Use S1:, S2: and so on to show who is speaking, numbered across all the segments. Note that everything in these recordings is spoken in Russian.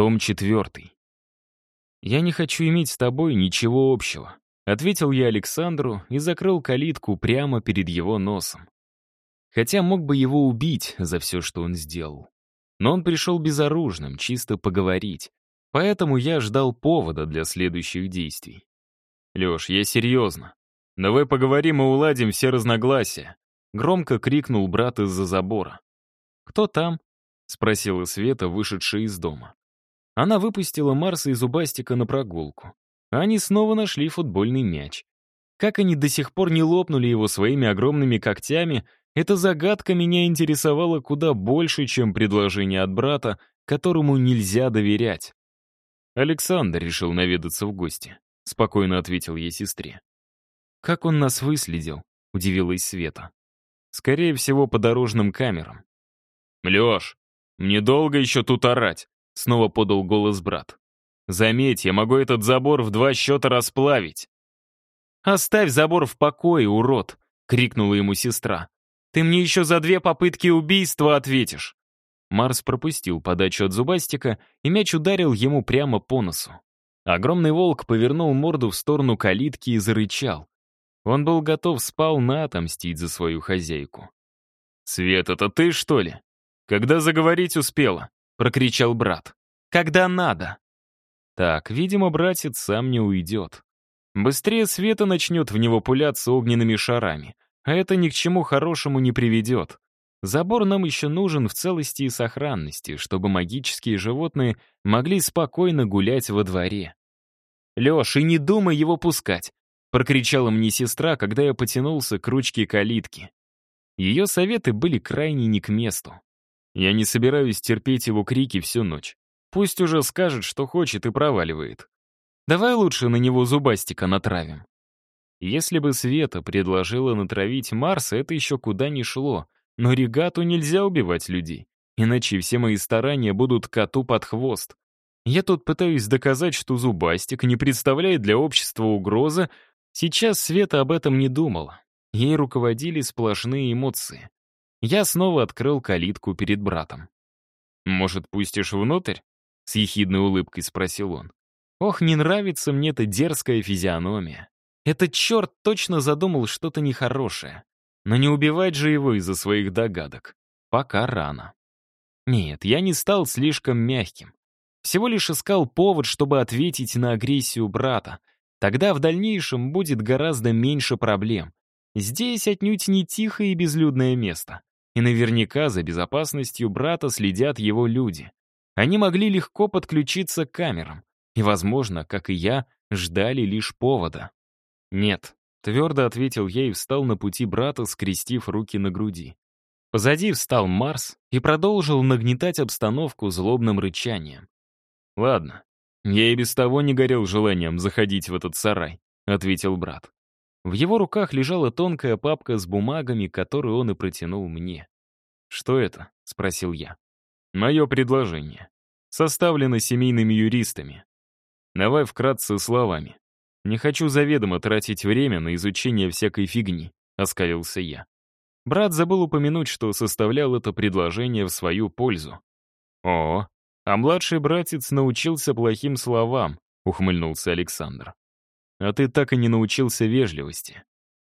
S1: Том четвертый. «Я не хочу иметь с тобой ничего общего», — ответил я Александру и закрыл калитку прямо перед его носом. Хотя мог бы его убить за все, что он сделал. Но он пришел безоружным, чисто поговорить. Поэтому я ждал повода для следующих действий. «Леш, я серьезно. Давай поговорим и уладим все разногласия», — громко крикнул брат из-за забора. «Кто там?» — спросила Света, вышедшая из дома. Она выпустила Марса и Зубастика на прогулку. Они снова нашли футбольный мяч. Как они до сих пор не лопнули его своими огромными когтями, эта загадка меня интересовала куда больше, чем предложение от брата, которому нельзя доверять. Александр решил наведаться в гости. Спокойно ответил ей сестре. «Как он нас выследил?» — удивилась Света. «Скорее всего, по дорожным камерам». «Лёш, мне долго еще тут орать?» — снова подал голос брат. «Заметь, я могу этот забор в два счета расплавить». «Оставь забор в покое, урод!» — крикнула ему сестра. «Ты мне еще за две попытки убийства ответишь!» Марс пропустил подачу от зубастика, и мяч ударил ему прямо по носу. Огромный волк повернул морду в сторону калитки и зарычал. Он был готов сполна отомстить за свою хозяйку. «Свет, это ты, что ли? Когда заговорить успела?» — прокричал брат. «Когда надо». Так, видимо, братец сам не уйдет. Быстрее Света начнет в него пуляться огненными шарами, а это ни к чему хорошему не приведет. Забор нам еще нужен в целости и сохранности, чтобы магические животные могли спокойно гулять во дворе. «Леш, и не думай его пускать!» — прокричала мне сестра, когда я потянулся к ручке калитки. Ее советы были крайне не к месту. Я не собираюсь терпеть его крики всю ночь. Пусть уже скажет, что хочет и проваливает. Давай лучше на него зубастика натравим. Если бы Света предложила натравить Марса, это еще куда ни шло — но регату нельзя убивать людей, иначе все мои старания будут коту под хвост. Я тут пытаюсь доказать, что Зубастик не представляет для общества угрозы. Сейчас Света об этом не думала. Ей руководили сплошные эмоции. Я снова открыл калитку перед братом. «Может, пустишь внутрь?» — с ехидной улыбкой спросил он. «Ох, не нравится мне эта дерзкая физиономия. Этот черт точно задумал что-то нехорошее. Но не убивать же его из-за своих догадок. Пока рано. Нет, я не стал слишком мягким. Всего лишь искал повод, чтобы ответить на агрессию брата. Тогда в дальнейшем будет гораздо меньше проблем. Здесь отнюдь не тихое и безлюдное место. И наверняка за безопасностью брата следят его люди. Они могли легко подключиться к камерам. И, возможно, как и я, ждали лишь повода. Нет, Твердо ответил я и встал на пути брата, скрестив руки на груди. Позади встал Марс и продолжил нагнетать обстановку злобным рычанием. «Ладно, я и без того не горел желанием заходить в этот сарай», — ответил брат. В его руках лежала тонкая папка с бумагами, которую он и протянул мне. «Что это?» — спросил я. «Мое предложение. Составлено семейными юристами. Давай вкратце словами. «Не хочу заведомо тратить время на изучение всякой фигни», — оскалился я. Брат забыл упомянуть, что составлял это предложение в свою пользу. «О, а младший братец научился плохим словам», — ухмыльнулся Александр. «А ты так и не научился вежливости.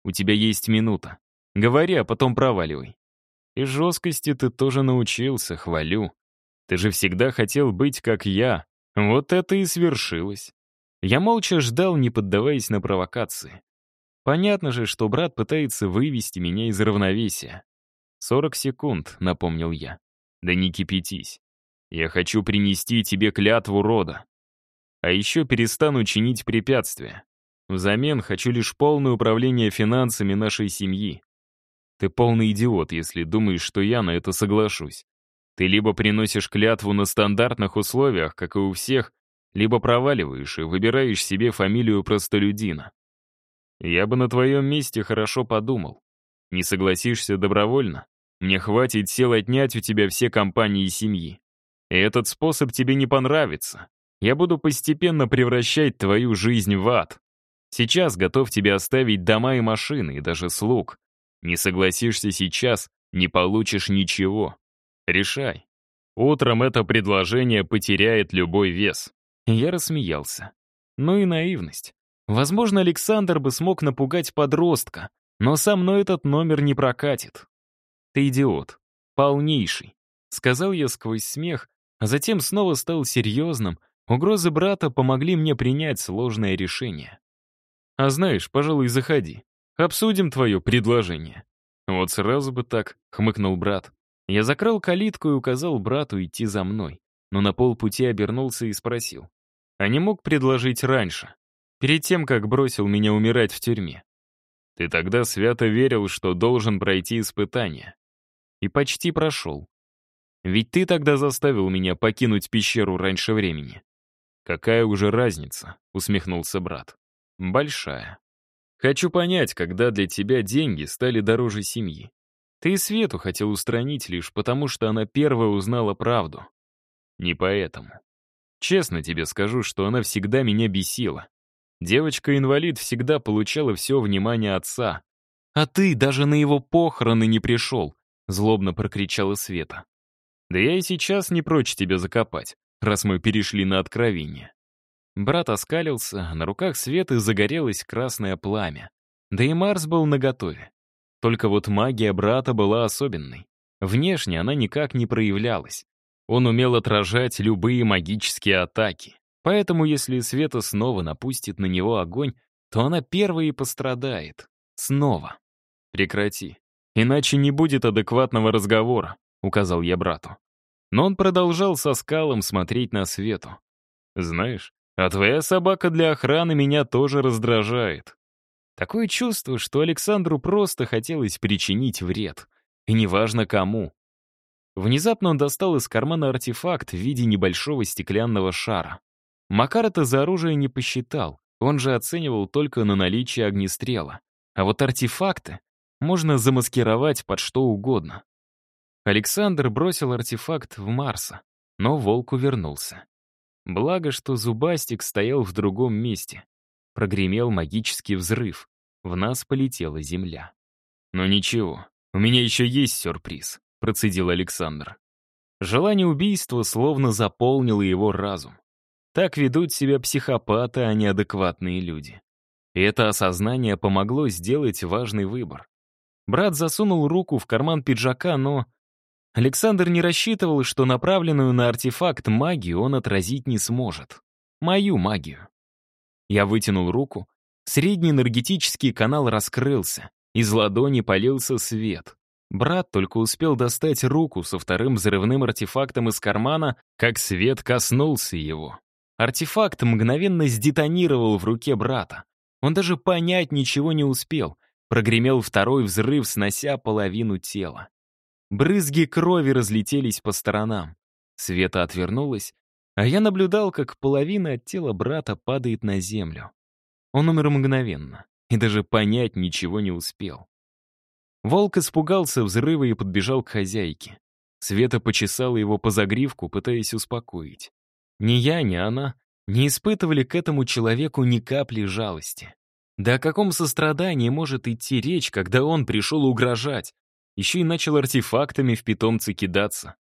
S1: У тебя есть минута. Говори, а потом проваливай. И жесткости ты тоже научился, хвалю. Ты же всегда хотел быть как я. Вот это и свершилось. Я молча ждал, не поддаваясь на провокации. Понятно же, что брат пытается вывести меня из равновесия. «Сорок секунд», — напомнил я. «Да не кипятись. Я хочу принести тебе клятву рода. А еще перестану чинить препятствия. Взамен хочу лишь полное управление финансами нашей семьи. Ты полный идиот, если думаешь, что я на это соглашусь. Ты либо приносишь клятву на стандартных условиях, как и у всех, либо проваливаешь и выбираешь себе фамилию простолюдина. Я бы на твоем месте хорошо подумал. Не согласишься добровольно? Мне хватит сил отнять у тебя все компании семьи. И этот способ тебе не понравится. Я буду постепенно превращать твою жизнь в ад. Сейчас готов тебе оставить дома и машины, и даже слуг. Не согласишься сейчас, не получишь ничего. Решай. Утром это предложение потеряет любой вес. Я рассмеялся. Ну и наивность. Возможно, Александр бы смог напугать подростка, но со мной этот номер не прокатит. Ты идиот. Полнейший. Сказал я сквозь смех, а затем снова стал серьезным. Угрозы брата помогли мне принять сложное решение. А знаешь, пожалуй, заходи. Обсудим твое предложение. Вот сразу бы так, хмыкнул брат. Я закрыл калитку и указал брату идти за мной, но на полпути обернулся и спросил. А не мог предложить раньше, перед тем, как бросил меня умирать в тюрьме? Ты тогда свято верил, что должен пройти испытание. И почти прошел. Ведь ты тогда заставил меня покинуть пещеру раньше времени. Какая уже разница, усмехнулся брат. Большая. Хочу понять, когда для тебя деньги стали дороже семьи. Ты Свету хотел устранить лишь потому, что она первая узнала правду. Не поэтому. Честно тебе скажу, что она всегда меня бесила. Девочка-инвалид всегда получала все внимание отца. А ты даже на его похороны не пришел, злобно прокричала Света. Да я и сейчас не прочь тебя закопать, раз мы перешли на откровение. Брат оскалился, на руках Светы загорелось красное пламя. Да и Марс был наготове. Только вот магия брата была особенной. Внешне она никак не проявлялась. Он умел отражать любые магические атаки. Поэтому если Света снова напустит на него огонь, то она первой и пострадает. Снова. Прекрати. Иначе не будет адекватного разговора, указал я брату. Но он продолжал со скалом смотреть на Свету. Знаешь, а твоя собака для охраны меня тоже раздражает. Такое чувство, что Александру просто хотелось причинить вред. И неважно кому. Внезапно он достал из кармана артефакт в виде небольшого стеклянного шара. Макар это за оружие не посчитал, он же оценивал только на наличие огнестрела. А вот артефакты можно замаскировать под что угодно. Александр бросил артефакт в Марса, но волк увернулся. Благо, что Зубастик стоял в другом месте. Прогремел магический взрыв. В нас полетела земля. «Но ничего, у меня еще есть сюрприз», — процедил Александр. Желание убийства словно заполнило его разум. Так ведут себя психопаты, а не адекватные люди. И это осознание помогло сделать важный выбор. Брат засунул руку в карман пиджака, но Александр не рассчитывал, что направленную на артефакт магию он отразить не сможет. Мою магию. Я вытянул руку. Средний энергетический канал раскрылся. Из ладони полился свет. Брат только успел достать руку со вторым взрывным артефактом из кармана, как свет коснулся его. Артефакт мгновенно сдетонировал в руке брата. Он даже понять ничего не успел. Прогремел второй взрыв, снося половину тела. Брызги крови разлетелись по сторонам. Света отвернулась, а я наблюдал, как половина от тела брата падает на землю. Он умер мгновенно и даже понять ничего не успел. Волк испугался взрыва и подбежал к хозяйке. Света почесала его по загривку, пытаясь успокоить. Ни я, ни она не испытывали к этому человеку ни капли жалости. Да о каком сострадании может идти речь, когда он пришел угрожать, еще и начал артефактами в питомца кидаться.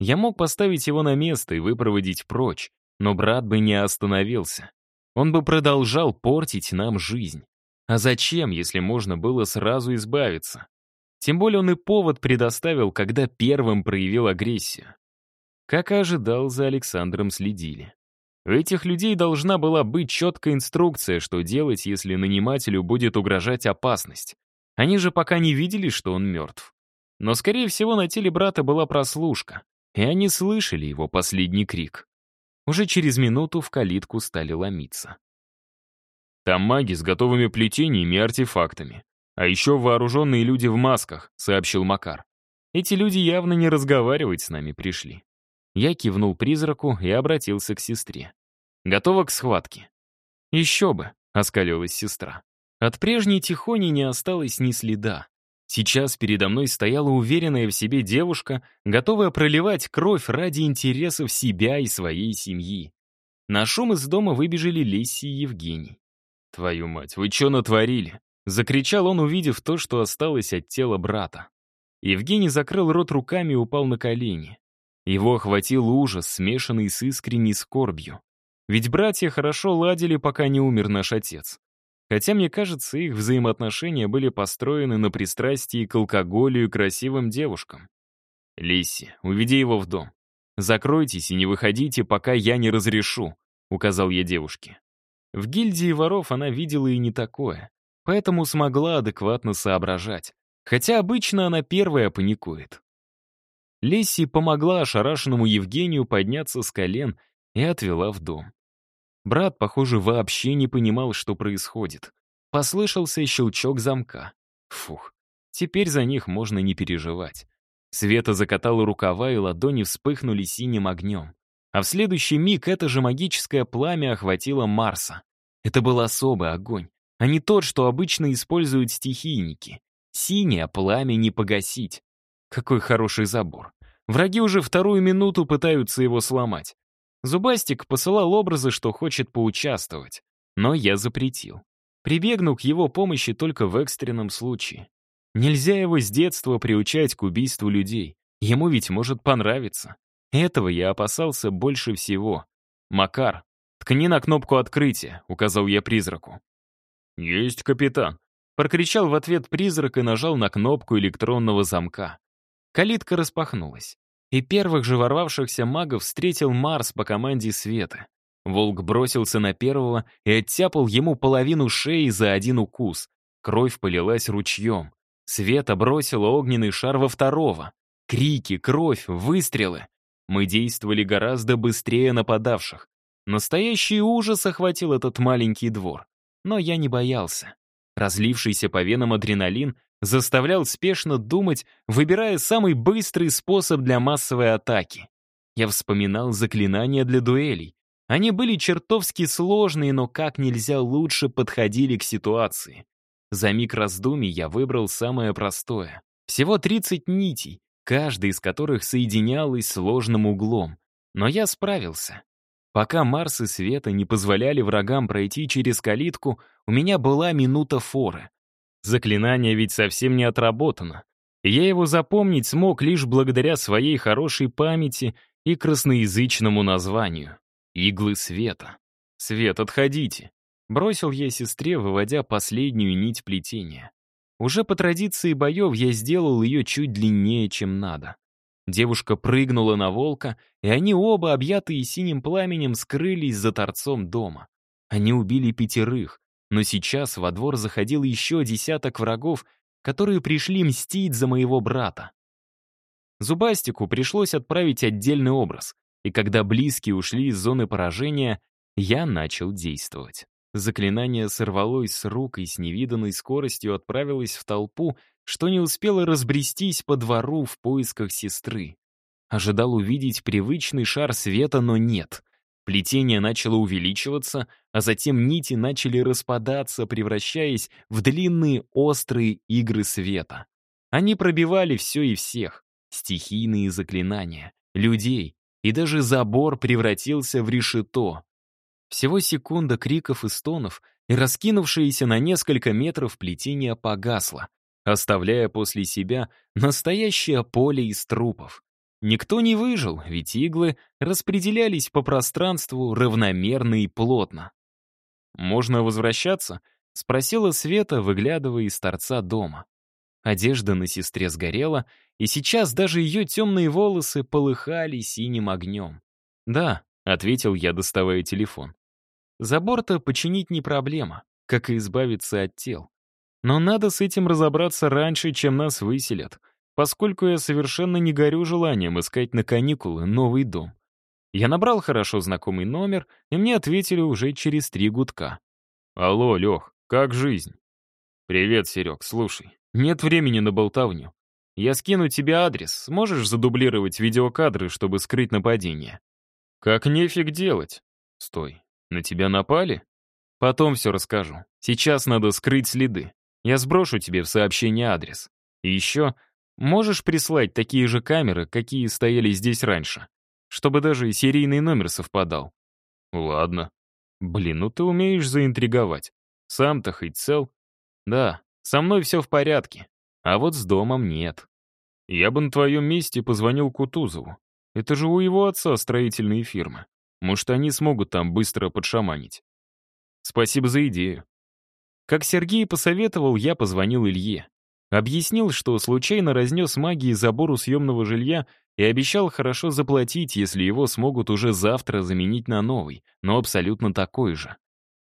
S1: Я мог поставить его на место и выпроводить прочь, но брат бы не остановился. Он бы продолжал портить нам жизнь. А зачем, если можно было сразу избавиться? Тем более он и повод предоставил, когда первым проявил агрессию. Как и ожидал, за Александром следили. У этих людей должна была быть четкая инструкция, что делать, если нанимателю будет угрожать опасность. Они же пока не видели, что он мертв. Но, скорее всего, на теле брата была прослушка, и они слышали его последний крик. Уже через минуту в калитку стали ломиться. «Там маги с готовыми плетениями и артефактами. А еще вооруженные люди в масках», — сообщил Макар. «Эти люди явно не разговаривать с нами пришли». Я кивнул призраку и обратился к сестре. «Готова к схватке?» «Еще бы», — оскалилась сестра. От прежней Тихони не осталось ни следа. Сейчас передо мной стояла уверенная в себе девушка, готовая проливать кровь ради интересов себя и своей семьи. На шум из дома выбежали Лесси и Евгений. «Твою мать, вы что натворили?» — закричал он, увидев то, что осталось от тела брата. Евгений закрыл рот руками и упал на колени. Его охватил ужас, смешанный с искренней скорбью. Ведь братья хорошо ладили, пока не умер наш отец. Хотя, мне кажется, их взаимоотношения были построены на пристрастии к алкоголю и красивым девушкам. «Лисси, уведи его в дом. Закройтесь и не выходите, пока я не разрешу», — указал я девушке. В гильдии воров она видела и не такое, поэтому смогла адекватно соображать. Хотя обычно она первая паникует. Лесси помогла ошарашенному Евгению подняться с колен и отвела в дом. Брат, похоже, вообще не понимал, что происходит. Послышался щелчок замка. Фух, теперь за них можно не переживать. Света закатала рукава, и ладони вспыхнули синим огнем. А в следующий миг это же магическое пламя охватило Марса. Это был особый огонь, а не тот, что обычно используют стихийники. Синее пламя не погасить. Какой хороший забор. Враги уже вторую минуту пытаются его сломать. Зубастик посылал образы, что хочет поучаствовать. Но я запретил. Прибегну к его помощи только в экстренном случае. Нельзя его с детства приучать к убийству людей. Ему ведь может понравиться. Этого я опасался больше всего. «Макар, ткни на кнопку открытия», — указал я призраку.
S2: «Есть, капитан», —
S1: прокричал в ответ призрак и нажал на кнопку электронного замка. Калитка распахнулась, и первых же ворвавшихся магов встретил Марс по команде Света. Волк бросился на первого и оттяпал ему половину шеи за один укус. Кровь полилась ручьем. Света бросила огненный шар во второго. Крики, кровь, выстрелы. Мы действовали гораздо быстрее нападавших. Настоящий ужас охватил этот маленький двор. Но я не боялся. Разлившийся по венам адреналин заставлял спешно думать, выбирая самый быстрый способ для массовой атаки. Я вспоминал заклинания для дуэлей. Они были чертовски сложные, но как нельзя лучше подходили к ситуации. За миг раздумий я выбрал самое простое. Всего 30 нитей, каждая из которых соединялась сложным углом. Но я справился. Пока Марс и Света не позволяли врагам пройти через калитку, у меня была минута форы. Заклинание ведь совсем не отработано. Я его запомнить смог лишь благодаря своей хорошей памяти и красноязычному названию. Иглы света. Свет, отходите. Бросил я сестре, выводя последнюю нить плетения. Уже по традиции боев я сделал ее чуть длиннее, чем надо. Девушка прыгнула на волка, и они оба, объятые синим пламенем, скрылись за торцом дома. Они убили пятерых, но сейчас во двор заходил еще десяток врагов, которые пришли мстить за моего брата. Зубастику пришлось отправить отдельный образ, и когда близкие ушли из зоны поражения, я начал действовать. Заклинание сорвалось с рук и с невиданной скоростью отправилось в толпу, что не успело разбрестись по двору в поисках сестры. Ожидал увидеть привычный шар света, но нет. Плетение начало увеличиваться, а затем нити начали распадаться, превращаясь в длинные острые игры света. Они пробивали все и всех. Стихийные заклинания, людей, и даже забор превратился в решето. Всего секунда криков и стонов, и раскинувшееся на несколько метров плетение погасло, оставляя после себя настоящее поле из трупов. Никто не выжил, ведь иглы распределялись по пространству равномерно и плотно. «Можно возвращаться?» — спросила Света, выглядывая из торца дома. Одежда на сестре сгорела, и сейчас даже ее темные волосы полыхали синим огнем. «Да», — ответил я, доставая телефон. Забор-то починить не проблема, как и избавиться от тел. Но надо с этим разобраться раньше, чем нас выселят, поскольку я совершенно не горю желанием искать на каникулы новый дом. Я набрал хорошо знакомый номер, и мне ответили уже через три гудка. «Алло, Лех, как жизнь?» «Привет, Серег, слушай, нет времени на болтовню. Я скину тебе адрес, сможешь задублировать видеокадры, чтобы скрыть нападение?» «Как нефиг делать?» «Стой, на тебя напали?» «Потом все расскажу. Сейчас надо скрыть следы. Я сброшу тебе в сообщение адрес. И еще, можешь прислать такие же камеры, какие стояли здесь раньше, чтобы даже серийный номер совпадал?» «Ладно. Блин, ну ты умеешь заинтриговать. Сам-то хоть цел?» «Да, со мной все в порядке. А вот с домом нет. Я бы на твоем месте позвонил Кутузову. Это же у его отца строительные фирмы. Может, они смогут там быстро подшаманить. Спасибо за идею. Как Сергей посоветовал, я позвонил Илье. Объяснил, что случайно разнес магии забору съемного жилья и обещал хорошо заплатить, если его смогут уже завтра заменить на новый, но абсолютно такой же.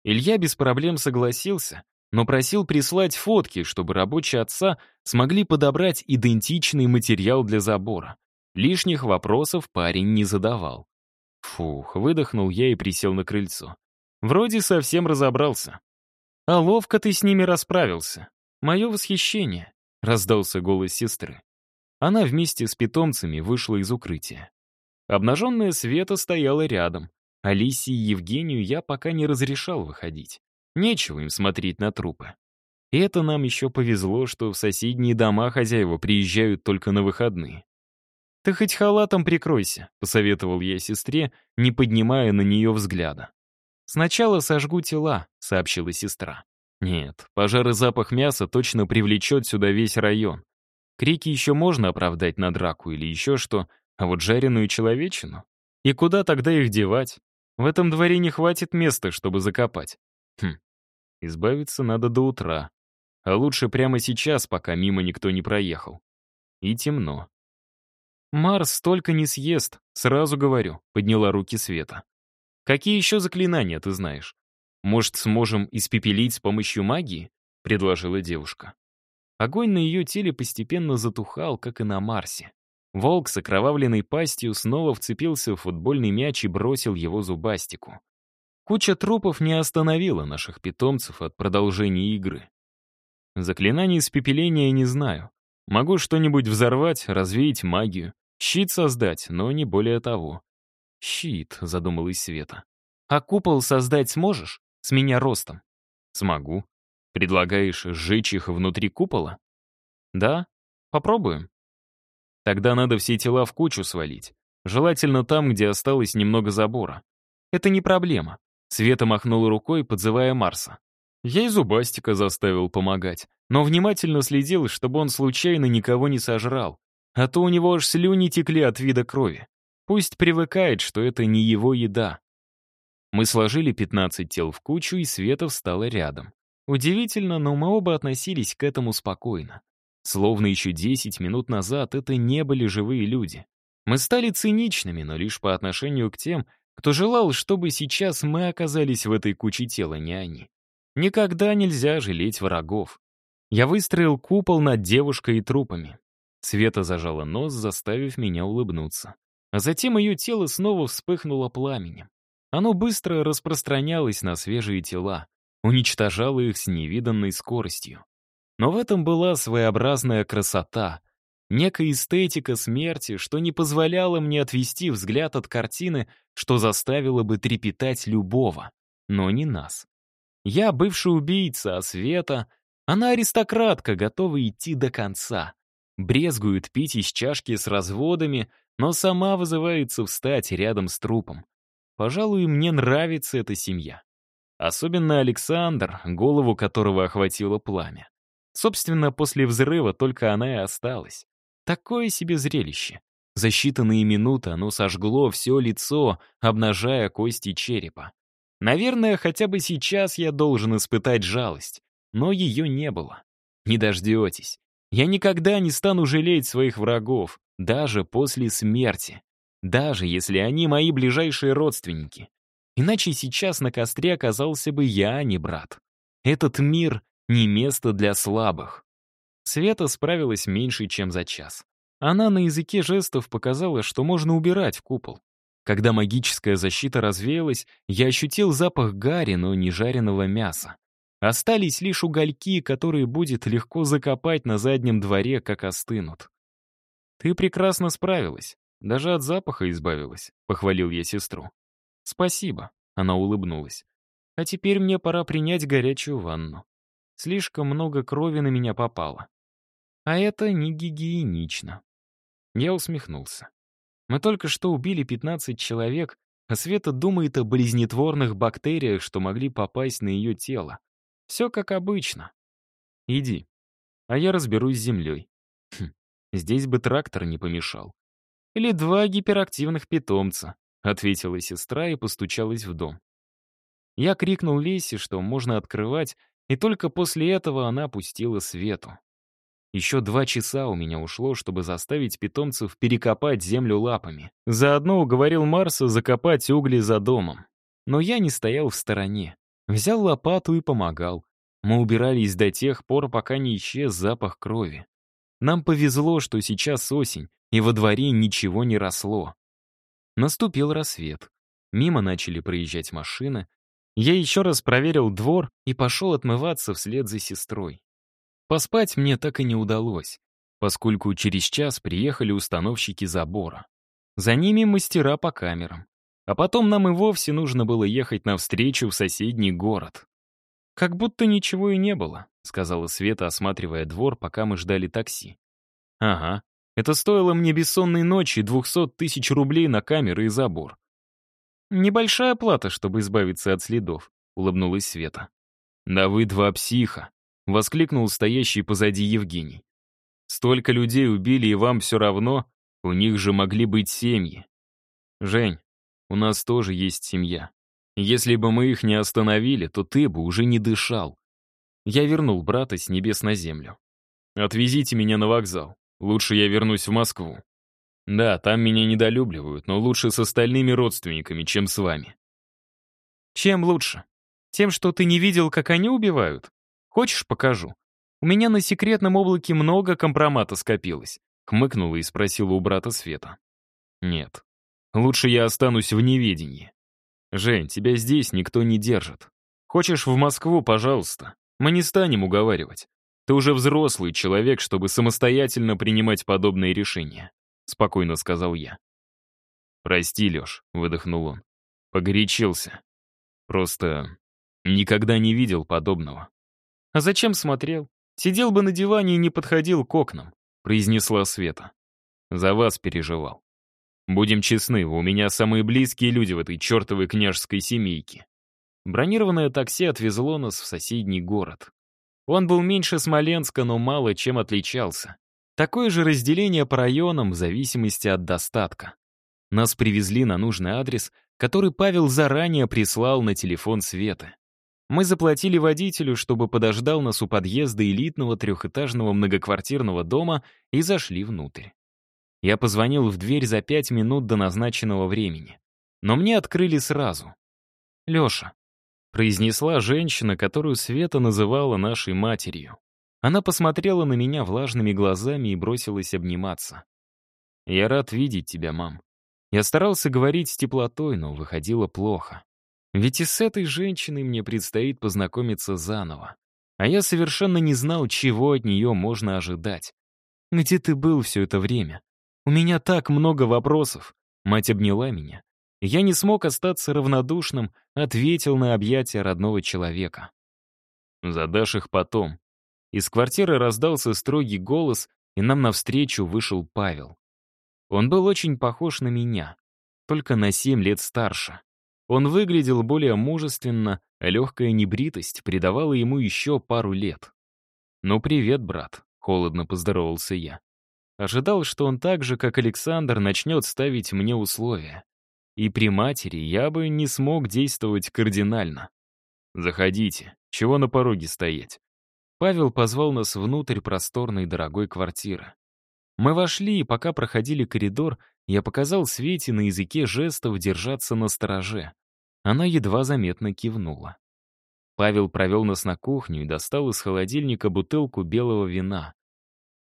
S1: Илья без проблем согласился, но просил прислать фотки, чтобы рабочие отца смогли подобрать идентичный материал для забора. Лишних вопросов парень не задавал. Фух, выдохнул я и присел на крыльцо. Вроде совсем разобрался. А ловко ты с ними расправился. Мое восхищение, раздался голос сестры. Она вместе с питомцами вышла из укрытия. Обнаженная Света стояла рядом. Алисе и Евгению я пока не разрешал выходить. Нечего им смотреть на трупы. И это нам еще повезло, что в соседние дома хозяева приезжают только на выходные. «Ты хоть халатом прикройся», — посоветовал я сестре, не поднимая на нее взгляда. «Сначала сожгу тела», — сообщила сестра. «Нет, пожар и запах мяса точно привлечет сюда весь район. Крики еще можно оправдать на драку или еще что, а вот жареную человечину? И куда тогда их девать? В этом дворе не хватит места, чтобы закопать. Хм, избавиться надо до утра. А лучше прямо сейчас, пока мимо никто не проехал. И темно. «Марс столько не съест, сразу говорю», — подняла руки Света. «Какие еще заклинания ты знаешь? Может, сможем испепелить с помощью магии?» — предложила девушка. Огонь на ее теле постепенно затухал, как и на Марсе. Волк с окровавленной пастью снова вцепился в футбольный мяч и бросил его зубастику. Куча трупов не остановила наших питомцев от продолжения игры. Заклинаний испепеления не знаю. Могу что-нибудь взорвать, развеять магию, щит создать, но не более того. «Щит», — задумалась Света. «А купол создать сможешь? С меня ростом?» «Смогу. Предлагаешь сжечь их внутри купола?» «Да. Попробуем». «Тогда надо все тела в кучу свалить. Желательно там, где осталось немного забора. Это не проблема. Света махнула рукой, подзывая Марса. Я и Зубастика заставил помогать, но внимательно следил, чтобы он случайно никого не сожрал. А то у него аж слюни текли от вида крови. Пусть привыкает, что это не его еда. Мы сложили 15 тел в кучу, и Света встала рядом. Удивительно, но мы оба относились к этому спокойно. Словно еще 10 минут назад это не были живые люди. Мы стали циничными, но лишь по отношению к тем, кто желал, чтобы сейчас мы оказались в этой куче тела, не они. Никогда нельзя жалеть врагов. Я выстроил купол над девушкой и трупами. Света зажала нос, заставив меня улыбнуться. А затем ее тело снова вспыхнуло пламенем. Оно быстро распространялось на свежие тела, уничтожало их с невиданной скоростью. Но в этом была своеобразная красота, некая эстетика смерти, что не позволяло мне отвести взгляд от картины, что заставило бы трепетать любого, но не нас. Я бывший убийца, а Света, она аристократка, готова идти до конца. Брезгует пить из чашки с разводами, но сама вызывается встать рядом с трупом. Пожалуй, мне нравится эта семья. Особенно Александр, голову которого охватило пламя. Собственно, после взрыва только она и осталась. Такое себе зрелище. За считанные минуты оно сожгло все лицо, обнажая кости черепа. Наверное, хотя бы сейчас я должен испытать жалость, но ее не было. Не дождетесь. Я никогда не стану жалеть своих врагов, даже после смерти. Даже если они мои ближайшие родственники. Иначе сейчас на костре оказался бы я, а не брат. Этот мир — не место для слабых. Света справилась меньше, чем за час. Она на языке жестов показала, что можно убирать купол. Когда магическая защита развеялась, я ощутил запах гари, но не жареного мяса. Остались лишь угольки, которые будет легко закопать на заднем дворе, как остынут. «Ты прекрасно справилась, даже от запаха избавилась», — похвалил я сестру. «Спасибо», — она улыбнулась. «А теперь мне пора принять горячую ванну. Слишком много крови на меня попало. А это не гигиенично. Я усмехнулся. Мы только что убили 15 человек, а Света думает о болезнетворных бактериях, что могли попасть на ее тело. Все как обычно. Иди. А я разберусь с землей. Хм, здесь бы трактор не помешал. Или два гиперактивных питомца», — ответила сестра и постучалась в дом. Я крикнул Лесе, что можно открывать, и только после этого она пустила свету. Еще два часа у меня ушло, чтобы заставить питомцев перекопать землю лапами. Заодно уговорил Марса закопать угли за домом. Но я не стоял в стороне. Взял лопату и помогал. Мы убирались до тех пор, пока не исчез запах крови. Нам повезло, что сейчас осень, и во дворе ничего не росло. Наступил рассвет. Мимо начали проезжать машины. Я еще раз проверил двор и пошел отмываться вслед за сестрой. Поспать мне так и не удалось, поскольку через час приехали установщики забора. За ними мастера по камерам. А потом нам и вовсе нужно было ехать навстречу в соседний город. «Как будто ничего и не было», — сказала Света, осматривая двор, пока мы ждали такси. «Ага, это стоило мне бессонной ночи 200 тысяч рублей на камеры и забор». «Небольшая плата, чтобы избавиться от следов», — улыбнулась Света. «Да вы два психа», — воскликнул стоящий позади Евгений. «Столько людей убили, и вам все равно? У них же могли быть семьи». «Жень, у нас тоже есть семья. Если бы мы их не остановили, то ты бы уже не дышал». Я вернул брата с небес на землю. «Отвезите меня на вокзал. Лучше я вернусь в Москву. Да, там меня недолюбливают, но лучше с остальными родственниками, чем с вами». «Чем лучше? Тем, что ты не видел, как они убивают?» Хочешь, покажу? У меня на секретном облаке много компромата скопилось», — хмыкнула и спросила у брата Света. «Нет. Лучше я останусь в неведении. Жень, тебя здесь никто не держит. Хочешь в Москву, пожалуйста. Мы не станем уговаривать. Ты уже взрослый человек, чтобы самостоятельно принимать подобные решения», — спокойно сказал я. «Прости, Леш», — выдохнул он. Погорячился. Просто никогда не видел подобного. «А зачем смотрел? Сидел бы на диване и не подходил к окнам», — произнесла Света. «За вас переживал. Будем честны, у меня самые близкие люди в этой чертовой княжеской семейке». Бронированное такси отвезло нас в соседний город. Он был меньше Смоленска, но мало чем отличался. Такое же разделение по районам в зависимости от достатка. Нас привезли на нужный адрес, который Павел заранее прислал на телефон Светы. Мы заплатили водителю, чтобы подождал нас у подъезда элитного трехэтажного многоквартирного дома и зашли внутрь. Я позвонил в дверь за пять минут до назначенного времени. Но мне открыли сразу. «Леша», — произнесла женщина, которую Света называла нашей матерью. Она посмотрела на меня влажными глазами и бросилась обниматься. «Я рад видеть тебя, мам». Я старался говорить с теплотой, но выходило плохо. Ведь и с этой женщиной мне предстоит познакомиться заново. А я совершенно не знал, чего от нее можно ожидать. «Где ты был все это время? У меня так много вопросов». Мать обняла меня. Я не смог остаться равнодушным, ответил на объятия родного человека. «Задашь их потом». Из квартиры раздался строгий голос, и нам навстречу вышел Павел. Он был очень похож на меня, только на семь лет старше. Он выглядел более мужественно, а легкая небритость придавала ему еще пару лет. «Ну, привет, брат», — холодно поздоровался я. Ожидал, что он так же, как Александр, начнет ставить мне условия. И при матери я бы не смог действовать кардинально. «Заходите, чего на пороге стоять?» Павел позвал нас внутрь просторной дорогой квартиры. Мы вошли, и пока проходили коридор, я показал Свете на языке жестов держаться на стороже. Она едва заметно кивнула. Павел провел нас на кухню и достал из холодильника бутылку белого вина.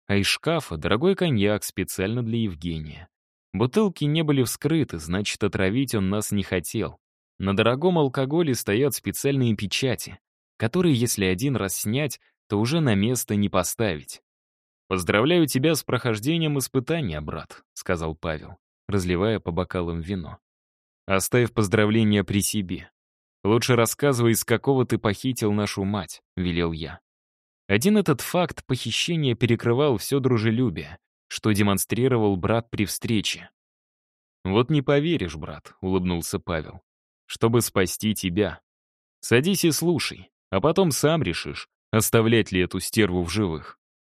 S1: А из шкафа дорогой коньяк специально для Евгения. Бутылки не были вскрыты, значит, отравить он нас не хотел. На дорогом алкоголе стоят специальные печати, которые, если один раз снять, то уже на место не поставить. «Поздравляю тебя с прохождением испытания, брат», — сказал Павел, разливая по бокалам вино. «Оставь поздравления при себе. Лучше рассказывай, из какого ты похитил нашу мать», — велел я. Один этот факт похищения перекрывал все дружелюбие, что демонстрировал брат при встрече. «Вот не поверишь, брат», — улыбнулся Павел, — «чтобы спасти тебя. Садись и слушай, а потом сам решишь, оставлять ли эту стерву в живых».